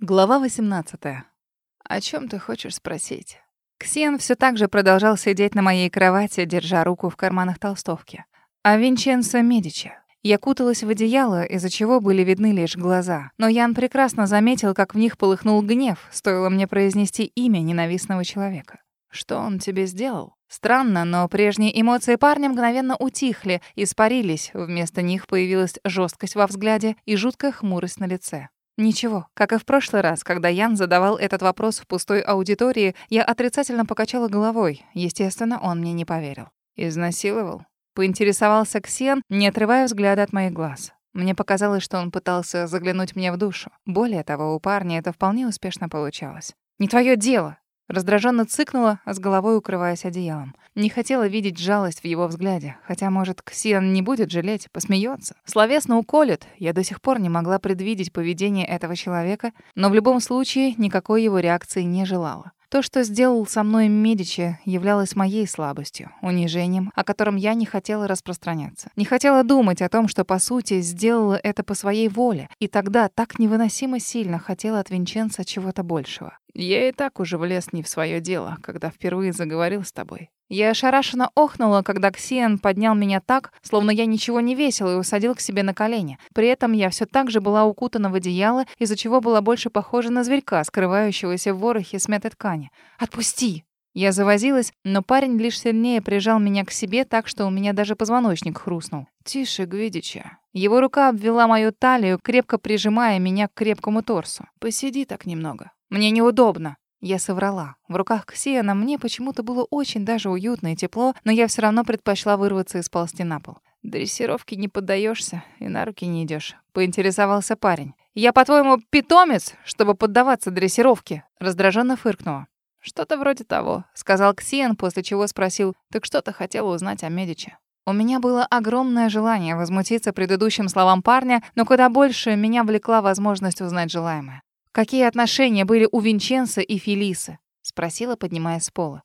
Глава 18. О чем ты хочешь спросить? Ксен все так же продолжал сидеть на моей кровати, держа руку в карманах толстовки. А Винченцо Медичи. Я куталась в одеяло, из-за чего были видны лишь глаза. Но Ян прекрасно заметил, как в них полыхнул гнев, стоило мне произнести имя ненавистного человека. Что он тебе сделал? Странно, но прежние эмоции парня мгновенно утихли, испарились. Вместо них появилась жесткость во взгляде и жуткая хмурость на лице. Ничего. Как и в прошлый раз, когда Ян задавал этот вопрос в пустой аудитории, я отрицательно покачала головой. Естественно, он мне не поверил. Изнасиловал? Поинтересовался Ксен, не отрывая взгляда от моих глаз. Мне показалось, что он пытался заглянуть мне в душу. Более того, у парня это вполне успешно получалось. «Не твое дело!» Раздраженно цыкнула, а с головой укрываясь одеялом. Не хотела видеть жалость в его взгляде, хотя, может, Ксиан не будет жалеть, посмеется. Словесно уколет. Я до сих пор не могла предвидеть поведение этого человека, но в любом случае никакой его реакции не желала. То, что сделал со мной Медичи, являлось моей слабостью, унижением, о котором я не хотела распространяться. Не хотела думать о том, что, по сути, сделала это по своей воле, и тогда так невыносимо сильно хотела от Винченца чего-то большего. Я и так уже влез не в свое дело, когда впервые заговорил с тобой. Я ошарашенно охнула, когда Ксиан поднял меня так, словно я ничего не весила, и усадил к себе на колени. При этом я все так же была укутана в одеяло, из-за чего была больше похожа на зверька, скрывающегося в ворохе смятой ткани. «Отпусти!» Я завозилась, но парень лишь сильнее прижал меня к себе так, что у меня даже позвоночник хрустнул. «Тише, Гвидича». Его рука обвела мою талию, крепко прижимая меня к крепкому торсу. «Посиди так немного. Мне неудобно». Я соврала. В руках Ксиана мне почему-то было очень даже уютно и тепло, но я все равно предпочла вырваться и сползти на пол. Дрессировки не поддаешься и на руки не идешь. Поинтересовался парень. «Я, по-твоему, питомец, чтобы поддаваться дрессировке?» Раздраженно фыркнула. «Что-то вроде того», — сказал Ксиан, после чего спросил, «Так что ты хотела узнать о Медиче?» У меня было огромное желание возмутиться предыдущим словам парня, но куда больше меня влекла возможность узнать желаемое. «Какие отношения были у Винченца и Фелисы?» — спросила, поднимаясь с пола.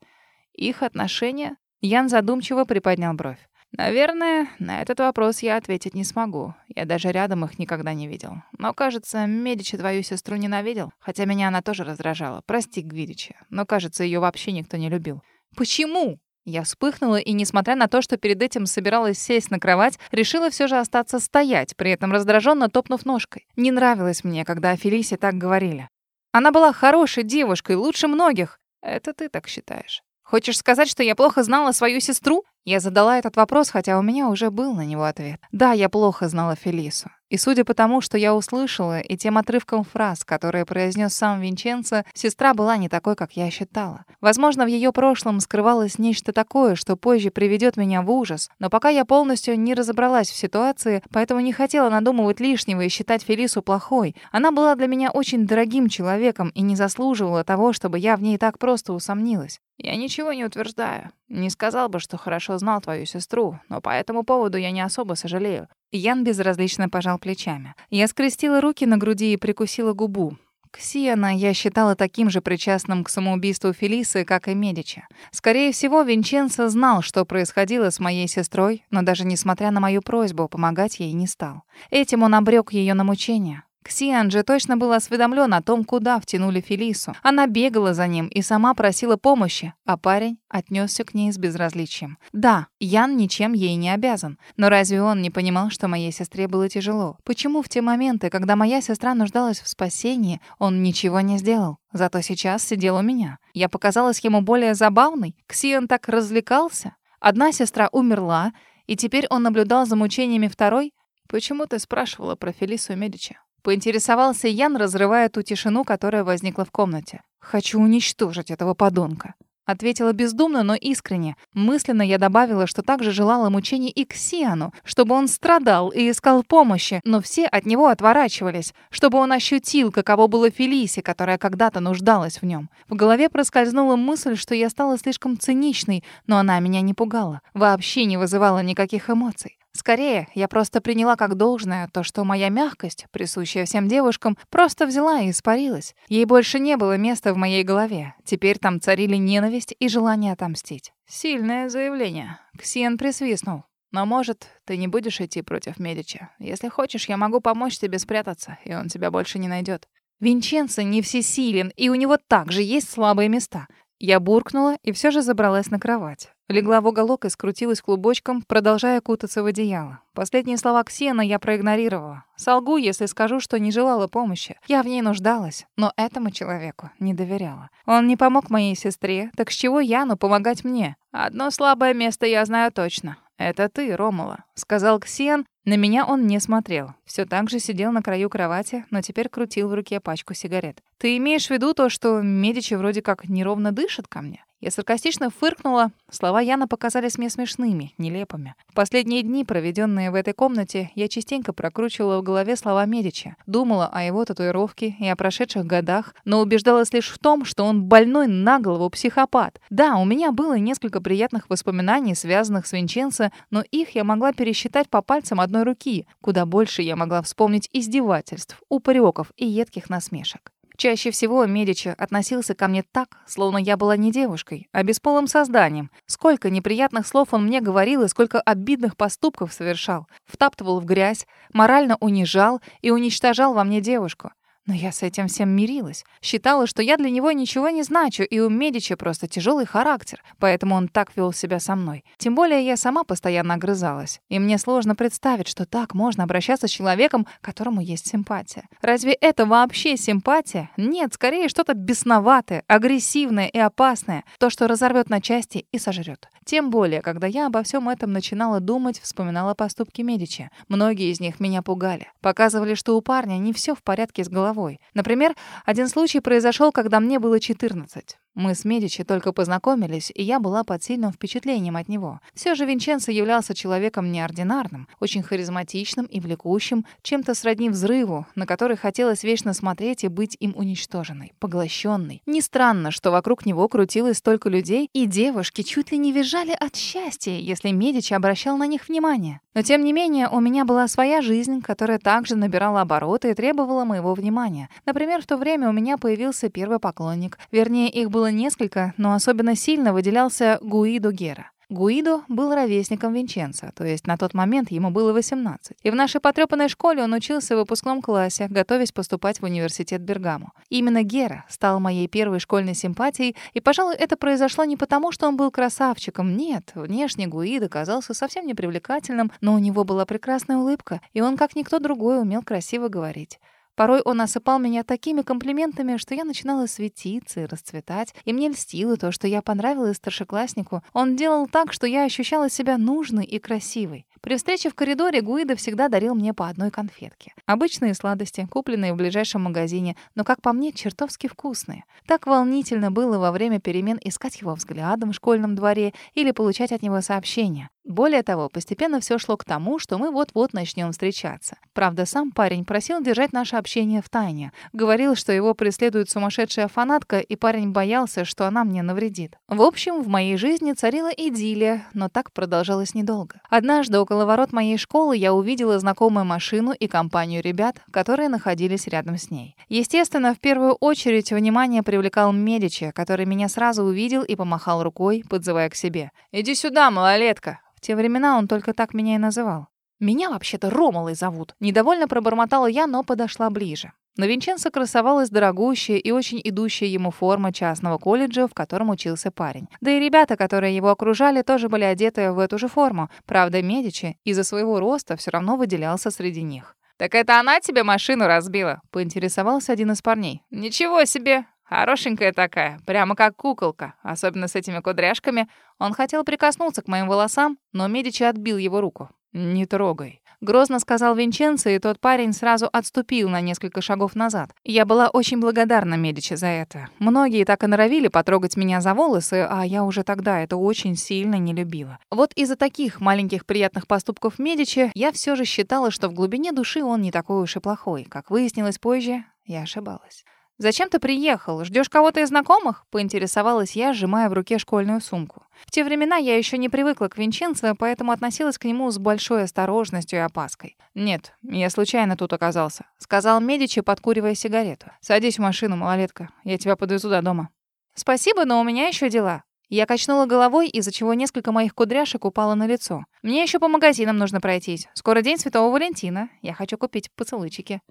«Их отношения?» Ян задумчиво приподнял бровь. «Наверное, на этот вопрос я ответить не смогу. Я даже рядом их никогда не видел. Но, кажется, Медичи твою сестру ненавидел, хотя меня она тоже раздражала. Прости, Гвидичи, но, кажется, ее вообще никто не любил». «Почему?» Я вспыхнула и, несмотря на то, что перед этим собиралась сесть на кровать, решила все же остаться стоять, при этом раздраженно топнув ножкой. Не нравилось мне, когда о Фелисе так говорили. Она была хорошей девушкой, лучше многих. Это ты так считаешь. Хочешь сказать, что я плохо знала свою сестру? Я задала этот вопрос, хотя у меня уже был на него ответ. Да, я плохо знала Фелису. И судя по тому, что я услышала, и тем отрывком фраз, которые произнес сам Винченцо, сестра была не такой, как я считала. Возможно, в ее прошлом скрывалось нечто такое, что позже приведет меня в ужас. Но пока я полностью не разобралась в ситуации, поэтому не хотела надумывать лишнего и считать Фелису плохой. Она была для меня очень дорогим человеком и не заслуживала того, чтобы я в ней так просто усомнилась. Я ничего не утверждаю. Не сказал бы, что хорошо знал твою сестру, но по этому поводу я не особо сожалею. Ян безразлично пожал плечами. Я скрестила руки на груди и прикусила губу. Ксиана я считала таким же причастным к самоубийству Фелисы, как и Медичи. Скорее всего, Винченцо знал, что происходило с моей сестрой, но даже несмотря на мою просьбу, помогать ей не стал. Этим он обрек ее на мучения. Ксиан же точно был осведомлен о том, куда втянули Фелису. Она бегала за ним и сама просила помощи, а парень отнесся к ней с безразличием. Да, Ян ничем ей не обязан, но разве он не понимал, что моей сестре было тяжело? Почему в те моменты, когда моя сестра нуждалась в спасении, он ничего не сделал? Зато сейчас сидел у меня. Я показалась ему более забавной. Ксиан так развлекался. Одна сестра умерла, и теперь он наблюдал за мучениями второй. Почему ты спрашивала про Фелису Медичи? Поинтересовался Ян, разрывая ту тишину, которая возникла в комнате. «Хочу уничтожить этого подонка». Ответила бездумно, но искренне. Мысленно я добавила, что также желала мучений и Ксиану, чтобы он страдал и искал помощи, но все от него отворачивались, чтобы он ощутил, каково было Фелисе, которая когда-то нуждалась в нем. В голове проскользнула мысль, что я стала слишком циничной, но она меня не пугала, вообще не вызывала никаких эмоций. Скорее, я просто приняла как должное то, что моя мягкость, присущая всем девушкам, просто взяла и испарилась. Ей больше не было места в моей голове. Теперь там царили ненависть и желание отомстить. Сильное заявление. Ксиен присвистнул. Но, может, ты не будешь идти против Медича. Если хочешь, я могу помочь тебе спрятаться, и он тебя больше не найдет. Винченцо не всесилен, и у него также есть слабые места. Я буркнула и все же забралась на кровать. Легла в уголок и скрутилась клубочком, продолжая кутаться в одеяло. Последние слова Ксена я проигнорировала. Солгу, если скажу, что не желала помощи. Я в ней нуждалась, но этому человеку не доверяла. Он не помог моей сестре, так с чего Яну помогать мне? Одно слабое место я знаю точно. «Это ты, Ромула», — сказал Ксен. На меня он не смотрел. Все так же сидел на краю кровати, но теперь крутил в руке пачку сигарет. «Ты имеешь в виду то, что Медичи вроде как неровно дышит ко мне?» Я саркастично фыркнула. Слова Яна показались мне смешными, нелепыми. В последние дни, проведенные в этой комнате, я частенько прокручивала в голове слова Медичи. Думала о его татуировке и о прошедших годах, но убеждалась лишь в том, что он больной на голову психопат. Да, у меня было несколько приятных воспоминаний, связанных с Винченцо, но их я могла пересчитать по пальцам одной руки. Куда больше я могла вспомнить издевательств, упреков и едких насмешек. Чаще всего Медичи относился ко мне так, словно я была не девушкой, а бесполым созданием. Сколько неприятных слов он мне говорил и сколько обидных поступков совершал. Втаптывал в грязь, морально унижал и уничтожал во мне девушку. Но я с этим всем мирилась. Считала, что я для него ничего не значу, и у Медичи просто тяжелый характер, поэтому он так вел себя со мной. Тем более я сама постоянно огрызалась. И мне сложно представить, что так можно обращаться с человеком, которому есть симпатия. Разве это вообще симпатия? Нет, скорее что-то бесноватое, агрессивное и опасное. То, что разорвет на части и сожрет. Тем более, когда я обо всем этом начинала думать, вспоминала поступки Медичи. Многие из них меня пугали. Показывали, что у парня не все в порядке с головой. Например, один случай произошел, когда мне было 14. Мы с Медичи только познакомились, и я была под сильным впечатлением от него. Все же Винченцо являлся человеком неординарным, очень харизматичным и влекущим, чем-то сродни взрыву, на который хотелось вечно смотреть и быть им уничтоженной, поглощенной. Не странно, что вокруг него крутилось столько людей, и девушки чуть ли не визжали от счастья, если Медичи обращал на них внимание. Но тем не менее, у меня была своя жизнь, которая также набирала обороты и требовала моего внимания. Например, в то время у меня появился первый поклонник. Вернее, их было было несколько, но особенно сильно выделялся Гуидо Гера. Гуидо был ровесником Винченца, то есть на тот момент ему было 18. И в нашей потрепанной школе он учился в выпускном классе, готовясь поступать в университет Бергамо. Именно Гера стал моей первой школьной симпатией, и, пожалуй, это произошло не потому, что он был красавчиком. Нет, внешне Гуидо казался совсем непривлекательным, но у него была прекрасная улыбка, и он, как никто другой, умел красиво говорить. Порой он осыпал меня такими комплиментами, что я начинала светиться и расцветать, и мне льстило то, что я понравилась старшекласснику. Он делал так, что я ощущала себя нужной и красивой. При встрече в коридоре Гуида всегда дарил мне по одной конфетке. Обычные сладости, купленные в ближайшем магазине, но, как по мне, чертовски вкусные. Так волнительно было во время перемен искать его взглядом в школьном дворе или получать от него сообщения. Более того, постепенно все шло к тому, что мы вот-вот начнем встречаться. Правда, сам парень просил держать наше общение в тайне. Говорил, что его преследует сумасшедшая фанатка, и парень боялся, что она мне навредит. В общем, в моей жизни царила идиллия, но так продолжалось недолго. Однажды около ворот моей школы я увидела знакомую машину и компанию ребят, которые находились рядом с ней. Естественно, в первую очередь внимание привлекал Медичи, который меня сразу увидел и помахал рукой, подзывая к себе. «Иди сюда, малолетка!» Те времена он только так меня и называл. «Меня вообще-то Ромалой зовут». Недовольно пробормотала я, но подошла ближе. На Винченцо красовалась дорогущая и очень идущая ему форма частного колледжа, в котором учился парень. Да и ребята, которые его окружали, тоже были одеты в эту же форму. Правда, Медичи из-за своего роста все равно выделялся среди них. «Так это она тебе машину разбила?» — поинтересовался один из парней. «Ничего себе! Хорошенькая такая, прямо как куколка, особенно с этими кудряшками. Он хотел прикоснуться к моим волосам, но Медичи отбил его руку. «Не трогай». Грозно сказал Винченцо, и тот парень сразу отступил на несколько шагов назад. Я была очень благодарна Медичи за это. Многие так и норовили потрогать меня за волосы, а я уже тогда это очень сильно не любила. Вот из-за таких маленьких приятных поступков Медичи я все же считала, что в глубине души он не такой уж и плохой. Как выяснилось позже, я ошибалась. «Зачем ты приехал? Ждешь кого-то из знакомых?» — поинтересовалась я, сжимая в руке школьную сумку. В те времена я еще не привыкла к Винченцо, поэтому относилась к нему с большой осторожностью и опаской. «Нет, я случайно тут оказался», — сказал Медичи, подкуривая сигарету. «Садись в машину, малолетка. Я тебя подвезу до дома». «Спасибо, но у меня еще дела». Я качнула головой, из-за чего несколько моих кудряшек упало на лицо. «Мне еще по магазинам нужно пройтись. Скоро день Святого Валентина. Я хочу купить поцелуйчики».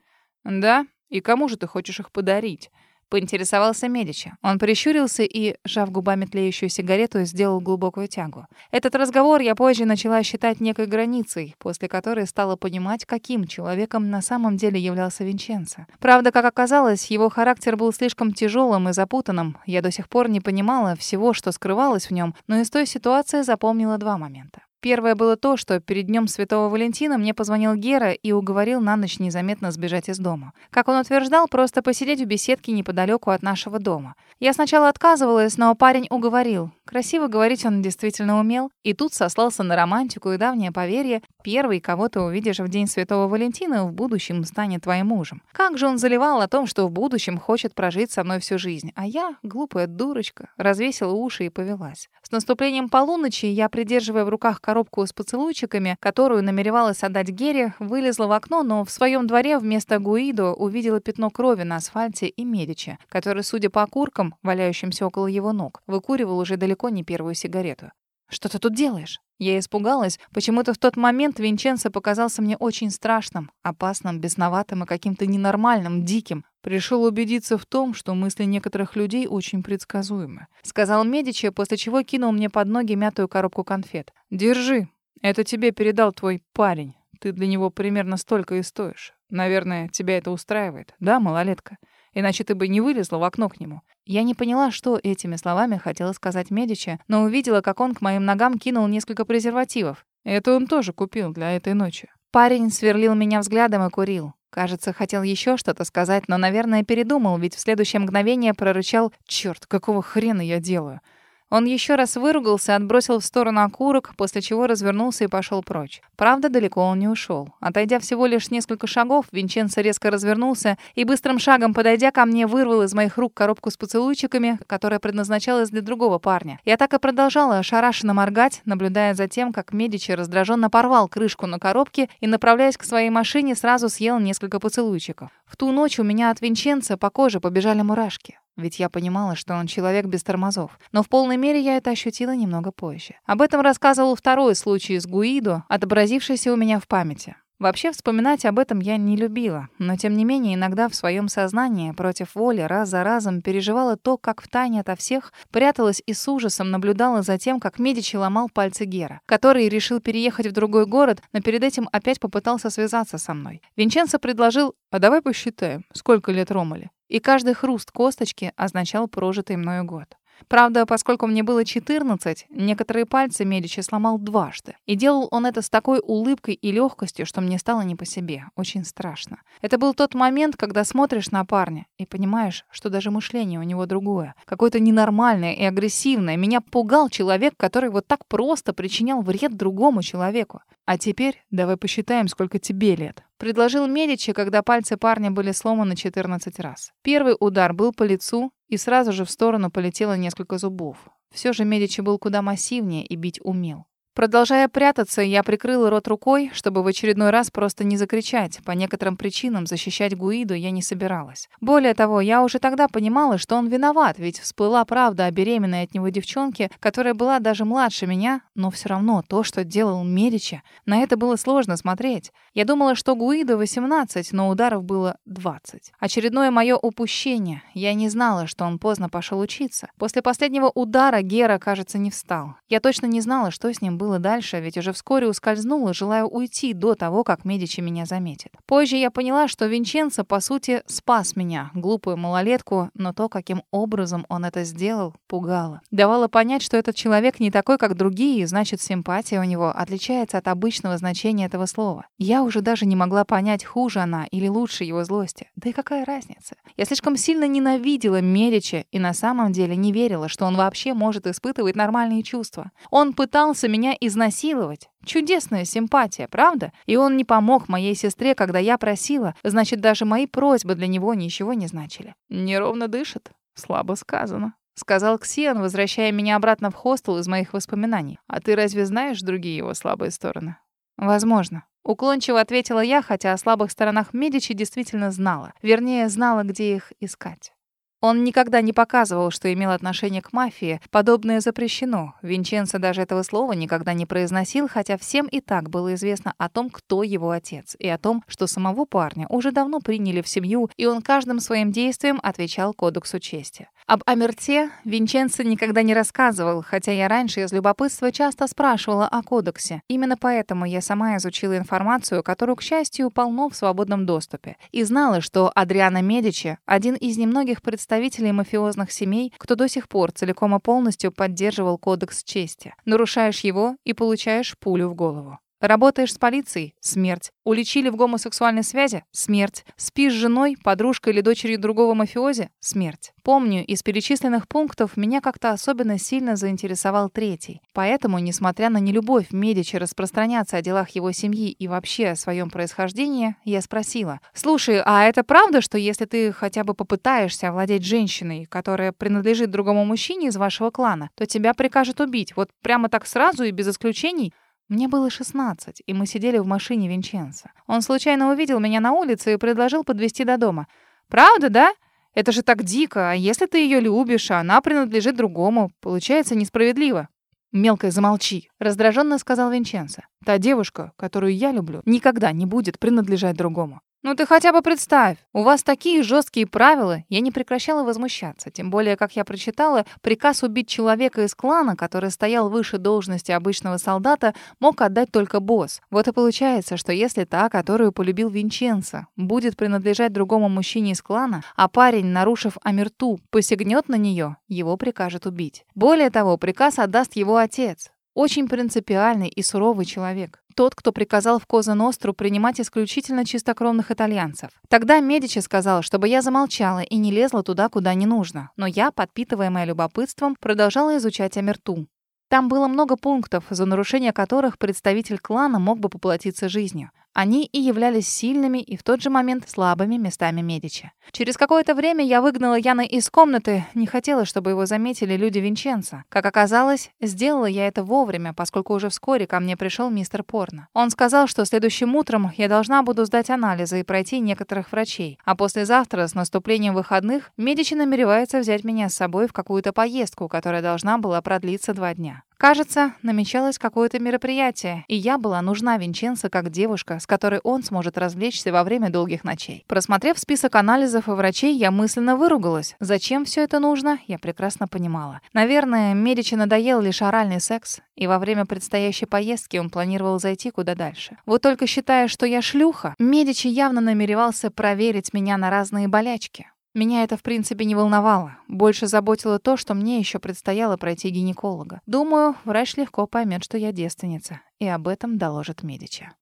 «Да? И кому же ты хочешь их подарить? Поинтересовался Медичи. Он прищурился и, сжав губами тлеющую сигарету, сделал глубокую тягу. Этот разговор я позже начала считать некой границей, после которой стала понимать, каким человеком на самом деле являлся Винченцо. Правда, как оказалось, его характер был слишком тяжелым и запутанным. Я до сих пор не понимала всего, что скрывалось в нем, но из той ситуации запомнила два момента. Первое было то, что перед днем Святого Валентина мне позвонил Гера и уговорил на ночь незаметно сбежать из дома. Как он утверждал, просто посидеть в беседке неподалеку от нашего дома. Я сначала отказывалась, но парень уговорил. Красиво говорить он действительно умел, и тут сослался на романтику и давнее поверье, первый, кого ты увидишь в день Святого Валентина, в будущем станет твоим мужем. Как же он заливал о том, что в будущем хочет прожить со мной всю жизнь, а я, глупая дурочка, развесила уши и повелась. С наступлением полуночи я, придерживая в руках коробку с поцелуйчиками, которую намеревалась отдать Гере, вылезла в окно, но в своем дворе вместо Гуидо увидела пятно крови на асфальте и Медичи, который, судя по окуркам, валяющимся около его ног, выкуривал уже далеко не первую сигарету. «Что ты тут делаешь?» Я испугалась. Почему-то в тот момент Винченцо показался мне очень страшным, опасным, бесноватым и каким-то ненормальным, диким. Пришел убедиться в том, что мысли некоторых людей очень предсказуемы. Сказал Медичи, после чего кинул мне под ноги мятую коробку конфет. «Держи. Это тебе передал твой парень. Ты для него примерно столько и стоишь. Наверное, тебя это устраивает. Да, малолетка? Иначе ты бы не вылезла в окно к нему. Я не поняла, что этими словами хотела сказать Медичи, но увидела, как он к моим ногам кинул несколько презервативов. Это он тоже купил для этой ночи. Парень сверлил меня взглядом и курил. Кажется, хотел еще что-то сказать, но, наверное, передумал, ведь в следующее мгновение прорычал «Чёрт, какого хрена я делаю?» Он еще раз выругался, отбросил в сторону окурок, после чего развернулся и пошел прочь. Правда, далеко он не ушел. Отойдя всего лишь несколько шагов, Винченцо резко развернулся и быстрым шагом, подойдя ко мне, вырвал из моих рук коробку с поцелуйчиками, которая предназначалась для другого парня. Я так и продолжала ошарашенно моргать, наблюдая за тем, как Медичи раздраженно порвал крышку на коробке и, направляясь к своей машине, сразу съел несколько поцелуйчиков. В ту ночь у меня от Винченца по коже побежали мурашки. Ведь я понимала, что он человек без тормозов. Но в полной мере я это ощутила немного позже. Об этом рассказывал второй случай с Гуидо, отобразившийся у меня в памяти. Вообще вспоминать об этом я не любила, но тем не менее иногда в своем сознании против воли раз за разом переживала то, как втайне ото всех пряталась и с ужасом наблюдала за тем, как Медичи ломал пальцы Гера, который решил переехать в другой город, но перед этим опять попытался связаться со мной. Винченцо предложил «А давай посчитаем, сколько лет Ромали?» И каждый хруст косточки означал прожитый мною год. Правда, поскольку мне было 14, некоторые пальцы Медичи сломал дважды. И делал он это с такой улыбкой и легкостью, что мне стало не по себе. Очень страшно. Это был тот момент, когда смотришь на парня и понимаешь, что даже мышление у него другое. Какое-то ненормальное и агрессивное. Меня пугал человек, который вот так просто причинял вред другому человеку. А теперь давай посчитаем, сколько тебе лет. Предложил Медичи, когда пальцы парня были сломаны 14 раз. Первый удар был по лицу, и сразу же в сторону полетело несколько зубов. Все же Медичи был куда массивнее и бить умел. Продолжая прятаться, я прикрыла рот рукой, чтобы в очередной раз просто не закричать. По некоторым причинам защищать Гуиду я не собиралась. Более того, я уже тогда понимала, что он виноват, ведь всплыла правда о беременной от него девчонке, которая была даже младше меня, но все равно то, что делал Медичи, на это было сложно смотреть. Я думала, что Гуиду 18, но ударов было 20. Очередное мое упущение. Я не знала, что он поздно пошел учиться. После последнего удара Гера, кажется, не встал. Я точно не знала, что с ним дальше, ведь уже вскоре ускользнула, желая уйти до того, как Медичи меня заметит. Позже я поняла, что Винченцо, по сути, спас меня, глупую малолетку, но то, каким образом он это сделал, пугало. Давало понять, что этот человек не такой, как другие, значит, симпатия у него отличается от обычного значения этого слова. Я уже даже не могла понять, хуже она или лучше его злости. Да и какая разница? Я слишком сильно ненавидела Медичи и на самом деле не верила, что он вообще может испытывать нормальные чувства. Он пытался меня изнасиловать. Чудесная симпатия, правда? И он не помог моей сестре, когда я просила, значит, даже мои просьбы для него ничего не значили. Неровно дышит. Слабо сказано. — сказал Ксен, возвращая меня обратно в хостел из моих воспоминаний. «А ты разве знаешь другие его слабые стороны?» «Возможно». Уклончиво ответила я, хотя о слабых сторонах Медичи действительно знала. Вернее, знала, где их искать. Он никогда не показывал, что имел отношение к мафии. Подобное запрещено. Винченцо даже этого слова никогда не произносил, хотя всем и так было известно о том, кто его отец, и о том, что самого парня уже давно приняли в семью, и он каждым своим действием отвечал кодексу чести. Об Амерте Винченцо никогда не рассказывал, хотя я раньше из любопытства часто спрашивала о кодексе. Именно поэтому я сама изучила информацию, которую, к счастью, полно в свободном доступе, и знала, что Адриано Медичи — один из немногих представителей мафиозных семей, кто до сих пор целиком и полностью поддерживал кодекс чести. Нарушаешь его и получаешь пулю в голову. Работаешь с полицией — смерть. Уличили в гомосексуальной связи — смерть. Спишь с женой, подружкой или дочерью другого мафиози — смерть. Помню, из перечисленных пунктов меня как-то особенно сильно заинтересовал третий. Поэтому, несмотря на нелюбовь Медичи распространяться о делах его семьи и вообще о своем происхождении, я спросила. «Слушай, а это правда, что если ты хотя бы попытаешься овладеть женщиной, которая принадлежит другому мужчине из вашего клана, то тебя прикажут убить? Вот прямо так сразу и без исключений?» Мне было 16, и мы сидели в машине Винченца. Он случайно увидел меня на улице и предложил подвезти до дома. «Правда, да? Это же так дико. А если ты ее любишь, а она принадлежит другому, получается несправедливо». «Мелкая, замолчи», — раздраженно сказал Винченцо. «Та девушка, которую я люблю, никогда не будет принадлежать другому. «Ну ты хотя бы представь, у вас такие жесткие правила!» Я не прекращала возмущаться, тем более, как я прочитала, приказ убить человека из клана, который стоял выше должности обычного солдата, мог отдать только босс. Вот и получается, что если та, которую полюбил Винченцо, будет принадлежать другому мужчине из клана, а парень, нарушив Амирту, посягнет на нее, его прикажет убить. Более того, приказ отдаст его отец. Очень принципиальный и суровый человек. Тот, кто приказал в Коза Ностру принимать исключительно чистокровных итальянцев. Тогда Медичи сказал, чтобы я замолчала и не лезла туда, куда не нужно. Но я, подпитываемая любопытством, продолжала изучать Амерту. Там было много пунктов, за нарушение которых представитель клана мог бы поплатиться жизнью. Они и являлись сильными и в тот же момент слабыми местами Медичи. Через какое-то время я выгнала Яна из комнаты, не хотела, чтобы его заметили люди Винченца. Как оказалось, сделала я это вовремя, поскольку уже вскоре ко мне пришел мистер Порно. Он сказал, что следующим утром я должна буду сдать анализы и пройти некоторых врачей, а послезавтра, с наступлением выходных, Медичи намеревается взять меня с собой в какую-то поездку, которая должна была продлиться два дня. Кажется, намечалось какое-то мероприятие, и я была нужна Винченцо как девушка, с которой он сможет развлечься во время долгих ночей. Просмотрев список анализов и врачей, я мысленно выругалась. Зачем все это нужно, я прекрасно понимала. Наверное, Медичи надоел лишь оральный секс, и во время предстоящей поездки он планировал зайти куда дальше. Вот только считая, что я шлюха, Медичи явно намеревался проверить меня на разные болячки. Меня это, в принципе, не волновало. Больше заботило то, что мне еще предстояло пройти гинеколога. Думаю, врач легко поймет, что я девственница, и об этом доложит Медичи.